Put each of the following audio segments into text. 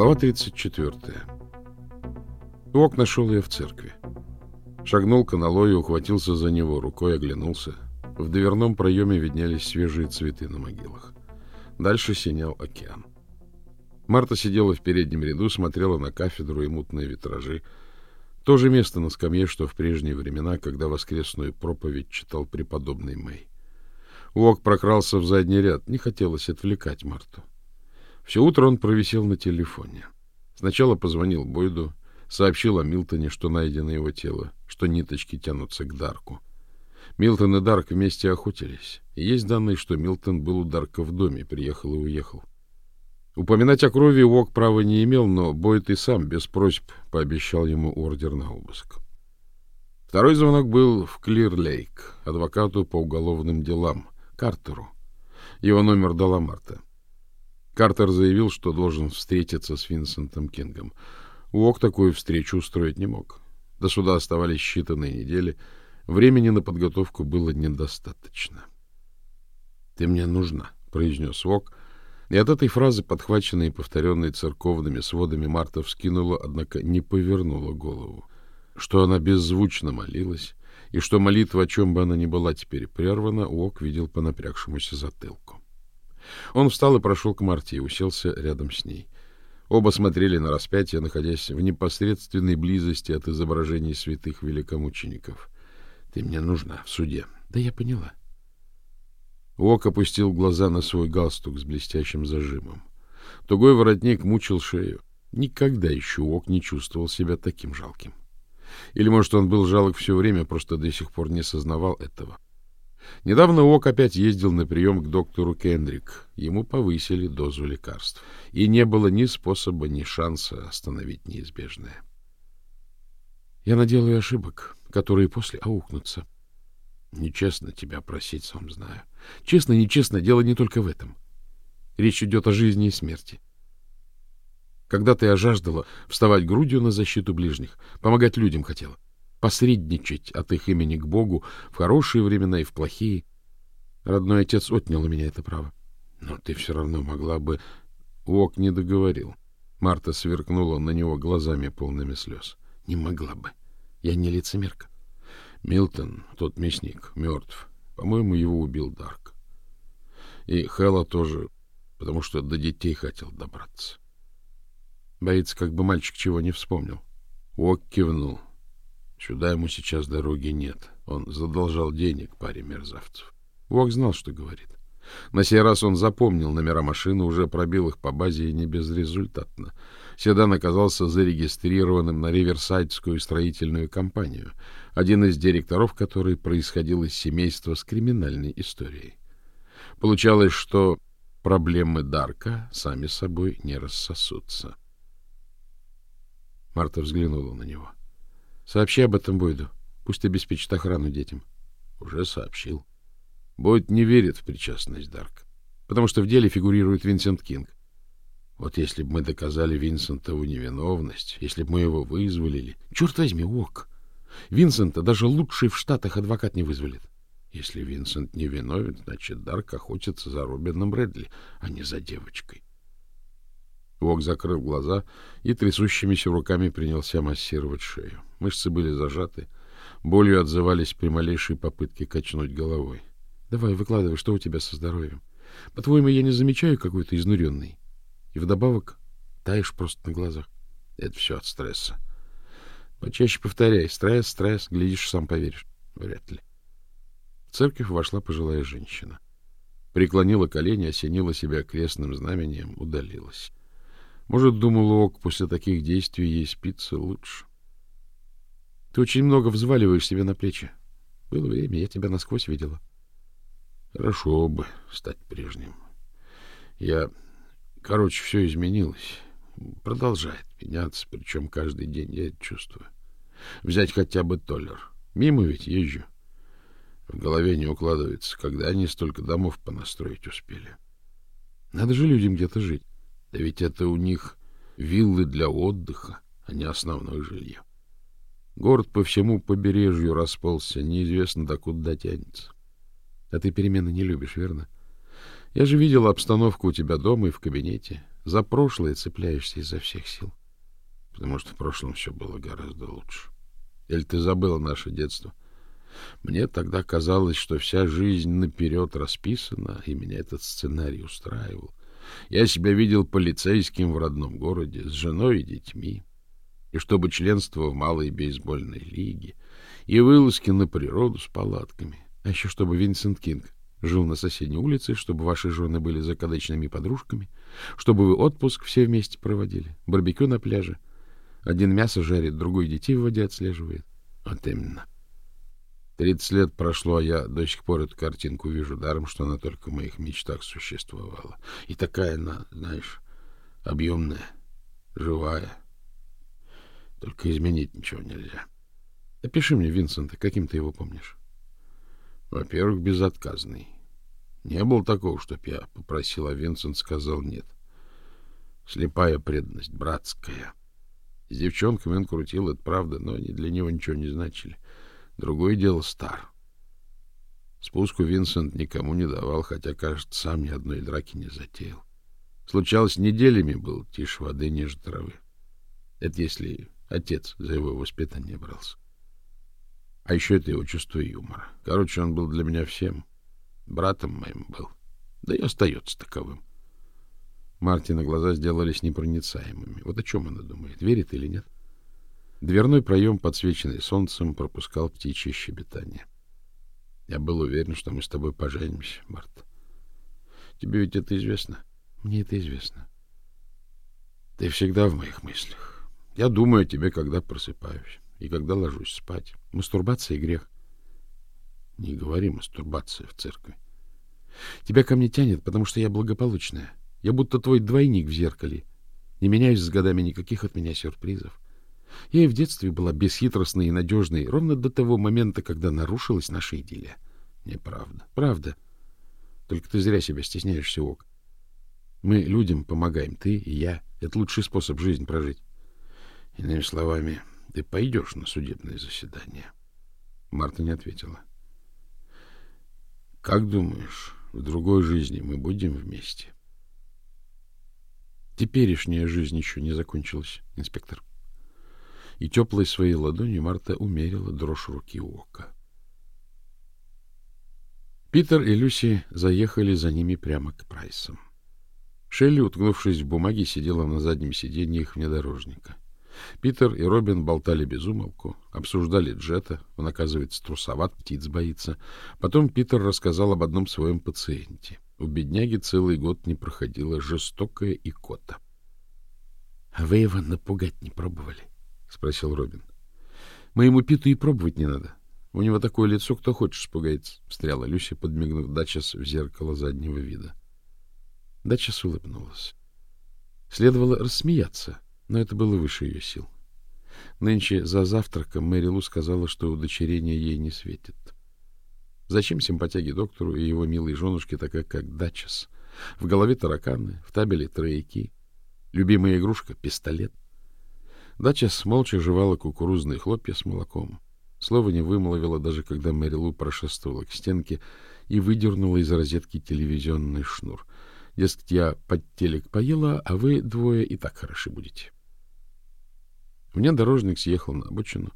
Глава 34. Туок нашел ее в церкви. Шагнул к аналою, ухватился за него, рукой оглянулся. В дверном проеме виднелись свежие цветы на могилах. Дальше синял океан. Марта сидела в переднем ряду, смотрела на кафедру и мутные витражи. То же место на скамье, что в прежние времена, когда воскресную проповедь читал преподобный Мэй. Уок прокрался в задний ряд. Не хотелось отвлекать Марту. Все утро он провисел на телефоне. Сначала позвонил Бойду, сообщил о Милтоне, что найдено его тело, что ниточки тянутся к Дарку. Милтон и Дарк вместе охотились. Есть данные, что Милтон был у Дарка в доме, приехал и уехал. Упоминать о крови Уок права не имел, но Бойд и сам без просьб пообещал ему ордер на обыск. Второй звонок был в Клир-Лейк, адвокату по уголовным делам, Картеру. Его номер дала Марта. Картер заявил, что должен встретиться с Винсентом Кингом. Уок такую встречу устроить не мог. До суда оставались считанные недели. Времени на подготовку было недостаточно. «Ты мне нужна», — произнес Уок. И от этой фразы, подхваченной и повторенной церковными сводами, Марта вскинула, однако не повернула голову. Что она беззвучно молилась, и что молитва, о чем бы она ни была теперь прервана, Уок видел по напрягшемуся затылку. Он встал и прошел к Марте и уселся рядом с ней. Оба смотрели на распятие, находясь в непосредственной близости от изображений святых великомучеников. — Ты мне нужна в суде. — Да я поняла. Ок опустил глаза на свой галстук с блестящим зажимом. Тугой воротник мучил шею. Никогда еще Ок не чувствовал себя таким жалким. Или, может, он был жалок все время, просто до сих пор не сознавал этого. — Недавно Ок опять ездил на прием к доктору Кендрик. Ему повысили дозу лекарств. И не было ни способа, ни шанса остановить неизбежное. Я наделаю ошибок, которые после аукнутся. Нечестно тебя просить, сам знаю. Честно, нечестно, дело не только в этом. Речь идет о жизни и смерти. Когда ты ожаждала вставать грудью на защиту ближних, помогать людям хотела — посредничать от их имени к Богу в хорошие времена и в плохие. Родной отец отнял у меня это право. Но ты все равно могла бы... Уок не договорил. Марта сверкнула на него глазами полными слез. Не могла бы. Я не лицемерка. Милтон, тот мясник, мертв. По-моему, его убил Дарк. И Хэлла тоже, потому что до детей хотел добраться. Боится, как бы мальчик чего не вспомнил. Уок кивнул. Сюда ему сейчас дороги нет. Он задолжал денег паре мерзавцев. Вок знал, что говорит. На сей раз он запомнил номера машины, уже пробил их по базе и не безрезультатно. Седан оказался зарегистрированным на Риверсайдскую строительную компанию, один из директоров которой происходил из семейства с криминальной историей. Получалось, что проблемы Дарка сами собой не рассосутся. Марта взглянула на него. — Сообщи об этом Бойду. Пусть обеспечит охрану детям. Уже сообщил. Бойд не верит в причастность Дарк, потому что в деле фигурирует Винсент Кинг. Вот если бы мы доказали Винсентову невиновность, если бы мы его вызволили... Черт возьми, ок! Винсента даже лучший в Штатах адвокат не вызволит. Если Винсент не виновен, значит, Дарк охотится за Робином Брэдли, а не за девочкой. Вок закрыл глаза и трясущимися руками принялся массировать шею. Мышцы были зажаты, болью отзывались при малейшей попытке качнуть головой. — Давай, выкладывай, что у тебя со здоровьем? По-твоему, я не замечаю какой-то изнуренный? И вдобавок таешь просто на глазах. Это все от стресса. Почаще повторяй. Стресс, стресс. Глядишь, сам поверишь. Вряд ли. В церковь вошла пожилая женщина. Преклонила колени, осенила себя крестным знамением, удалилась. Может, думал Ок, после таких действий ей спится лучше. Ты очень много взваливаешь себе на плечи. Было время, я тебя насквозь видела. Хорошо бы стать прежним. Я... Короче, все изменилось. Продолжает меняться, причем каждый день я это чувствую. Взять хотя бы Толлер. Мимо ведь езжу. В голове не укладывается, когда они столько домов понастроить успели. Надо же людям где-то жить. Да ведь это у них виллы для отдыха, а не основное жилье. Город по всему побережью расползся, неизвестно докуда дотянется. А ты перемены не любишь, верно? Я же видел обстановку у тебя дома и в кабинете. За прошлое цепляешься изо всех сил. Потому что в прошлом все было гораздо лучше. Или ты забыла наше детство? Мне тогда казалось, что вся жизнь наперед расписана, и меня этот сценарий устраивал. Я себя видел полицейским в родном городе, с женой и детьми. И чтобы членство в малой бейсбольной лиге, и вылазки на природу с палатками. А еще чтобы Винсент Кинг жил на соседней улице, чтобы ваши жены были закадычными подружками, чтобы вы отпуск все вместе проводили, барбекю на пляже. Один мясо жарит, другой детей в воде отслеживает. Вот именно. Тридцать лет прошло, а я до сих пор эту картинку вижу, даром, что она только в моих мечтах существовала. И такая она, знаешь, объемная, живая. Только изменить ничего нельзя. Опиши мне Винсента, каким ты его помнишь? Во-первых, безотказный. Не было такого, чтоб я попросил, а Винсент сказал нет. Слепая преданность, братская. С девчонками он крутил, это правда, но они для него ничего не значили. — Другое дело стар. Спуску Винсент никому не давал, хотя, кажется, сам ни одной драки не затеял. Случалось, неделями был тише воды, ниже травы. Это если отец за его воспитание брался. А еще это его чувство юмора. Короче, он был для меня всем. Братом моим был. Да и остается таковым. Мартина глаза сделались непроницаемыми. Вот о чем она думает, верит или нет? — Дверной проем, подсвеченный солнцем, пропускал птичье щебетание. Я был уверен, что мы с тобой поженимся, Март. Тебе ведь это известно? Мне это известно. Ты всегда в моих мыслях. Я думаю о тебе, когда просыпаюсь и когда ложусь спать. Мастурбация грех. Не говори мастурбация в церкви. Тебя ко мне тянет, потому что я благополучная. Я будто твой двойник в зеркале. Не меняюсь с годами никаких от меня сюрпризов. Я и в детстве была бесхитростной и надежной, ровно до того момента, когда нарушилась наша идиллия. Неправда. Правда. Только ты зря себя стесняешься, Ок. Мы людям помогаем, ты и я. Это лучший способ жизнь прожить. Иными словами, ты пойдешь на судебное заседание. Марта не ответила. Как думаешь, в другой жизни мы будем вместе? Теперешняя жизнь еще не закончилась, инспектор и теплой своей ладонью Марта умерила дрожь руки Ока. Питер и Люси заехали за ними прямо к Прайсам. Шелли, уткнувшись в бумаги, сидела на заднем сиденье их внедорожника. Питер и Робин болтали без умолку, обсуждали Джета, он, оказывается, трусоват, птиц боится. Потом Питер рассказал об одном своем пациенте. У бедняги целый год не проходила жестокая икота. — вы его напугать не пробовали? — спросил Робин. — Моему Питу и пробовать не надо. У него такое лицо, кто хочет, испугается, — встряла Люся, подмигнув Дачес в зеркало заднего вида. Дачес улыбнулась. Следовало рассмеяться, но это было выше ее сил. Нынче за завтраком Мэри Лу сказала, что удочерение ей не светит. Зачем симпатяги доктору и его милой женушке такая, как Дачес? В голове тараканы, в табеле трояки. Любимая игрушка — пистолет. Дача молча жевала кукурузные хлопья с молоком. Слова не вымолвила, даже когда Мэри Лу прошествовала к стенке и выдернула из розетки телевизионный шнур. Дескать, я под телек поела, а вы двое и так хороши будете. Внедорожник съехал на обочину,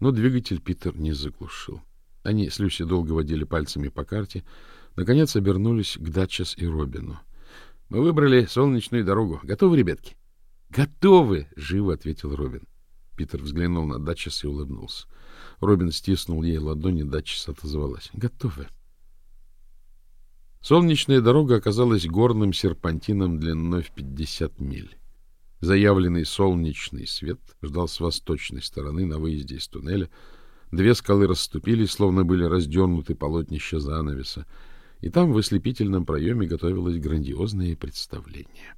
но двигатель Питер не заглушил. Они с Люси долго водили пальцами по карте, наконец обернулись к Датчас и Робину. — Мы выбрали солнечную дорогу. Готовы, ребятки? Готовы, живо ответил Робин. Питер взглянул на Датчис и улыбнулся. Робин стиснул ей ладони, Датчис отозвалась. Готовы. Солнечная дорога оказалась горным серпантином длиной в 50 миль. Заявленный солнечный свет ждал с восточной стороны на выезде из туннеля. Две скалы расступились, словно были раздернуты полотнища занавеса, и там в ослепительном проеме готовилось грандиозное представление.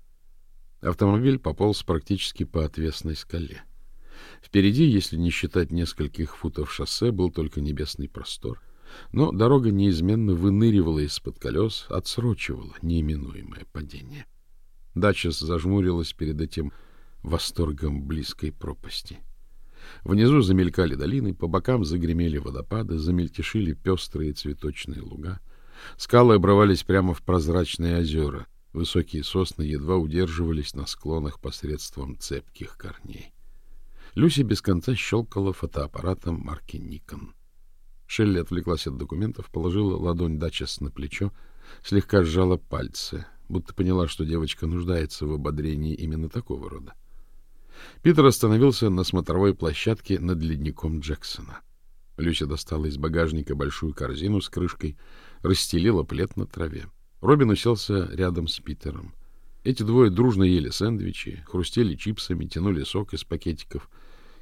Автомобиль пополз практически по отвесной скале. Впереди, если не считать нескольких футов шоссе, был только небесный простор. Но дорога неизменно выныривала из-под колес, отсрочивала неименуемое падение. Дачес зажмурилась перед этим восторгом близкой пропасти. Внизу замелькали долины, по бокам загремели водопады, замельтешили пестрые цветочные луга. Скалы обрывались прямо в прозрачные озера — Высокие сосны едва удерживались на склонах посредством цепких корней. Люси без конца щелкала фотоаппаратом марки Никон. Шелли отвлеклась от документов, положила ладонь Дачес на плечо, слегка сжала пальцы, будто поняла, что девочка нуждается в ободрении именно такого рода. Питер остановился на смотровой площадке над ледником Джексона. Люся достала из багажника большую корзину с крышкой, расстелила плед на траве. Робин уселся рядом с Питером. Эти двое дружно ели сэндвичи, хрустели чипсами, тянули сок из пакетиков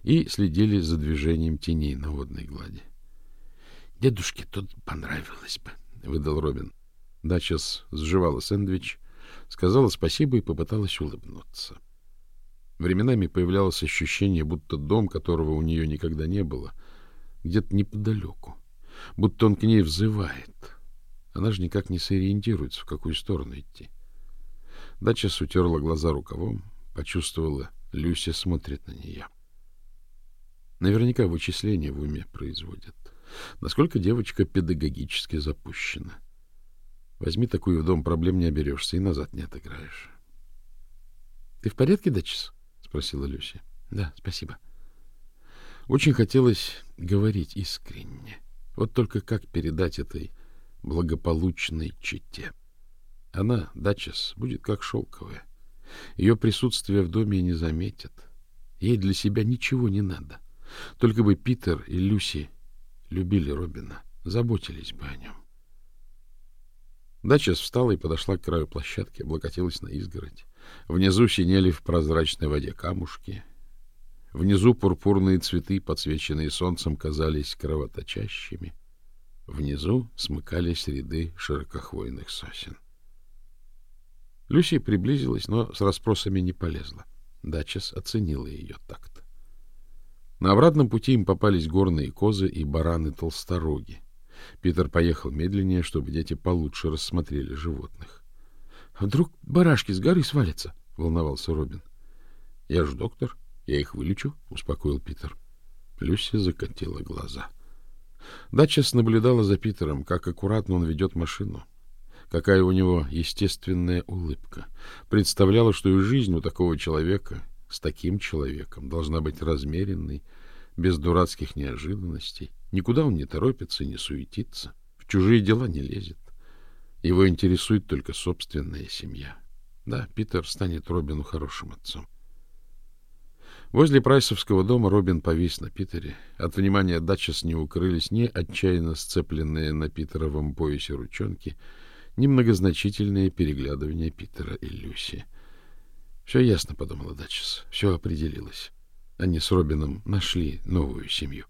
и следили за движением теней на водной глади. — Дедушке тут понравилось бы, — выдал Робин. Дачес сживала сэндвич, сказала спасибо и попыталась улыбнуться. Временами появлялось ощущение, будто дом, которого у нее никогда не было, где-то неподалеку, будто он к ней взывает — она же никак не сориентируется, в какую сторону идти. Дачес утерла глаза рукавом, почувствовала, Люся смотрит на нее. Наверняка вычисления в уме производят. Насколько девочка педагогически запущена. Возьми такую в дом, проблем не оберешься и назад не отыграешь. — Ты в порядке, Дачес? — спросила Люся. — Да, спасибо. Очень хотелось говорить искренне. Вот только как передать этой благополучной чете. Она, Дачес, будет как шелковая. Ее присутствие в доме не заметят. Ей для себя ничего не надо. Только бы Питер и Люси любили Робина, заботились бы о нем. Дачес встала и подошла к краю площадки, облокотилась на изгородь. Внизу синели в прозрачной воде камушки. Внизу пурпурные цветы, подсвеченные солнцем, казались кровоточащими. Внизу смыкались ряды широкохвойных сосен. Люси приблизилась, но с расспросами не полезла. Дачес оценила ее такт. На обратном пути им попались горные козы и бараны-толстороги. Питер поехал медленнее, чтобы дети получше рассмотрели животных. — А вдруг барашки с горы свалятся? — волновался Робин. — Я же доктор, я их вылечу, — успокоил Питер. Люси закатила глаза. — Датчас наблюдала за Питером, как аккуратно он ведет машину, какая у него естественная улыбка. Представляла, что и жизнь у такого человека, с таким человеком, должна быть размеренной, без дурацких неожиданностей. Никуда он не торопится и не суетится, в чужие дела не лезет. Его интересует только собственная семья. Да, Питер станет Робину хорошим отцом. Возле Прайсовского дома Робин повис на Питере. От внимания Датчес не укрылись ни отчаянно сцепленные на Питеровом поясе ручонки, ни многозначительные переглядывания Питера и Люси. Все ясно, — подумала Датчес, — все определилось. Они с Робином нашли новую семью.